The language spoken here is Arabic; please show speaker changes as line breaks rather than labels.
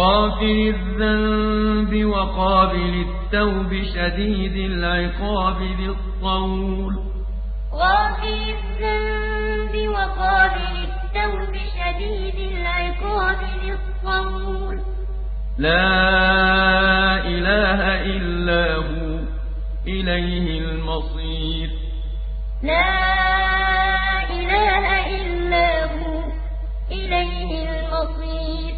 غافر الذنب وقابل التوب شديد العقاب ذي الطول.
الذنب وقابل التوب شديد العقاب ذي الطول.
لا إله إلا هو إليه المصير.
لا إله إلا هو إليه المصير.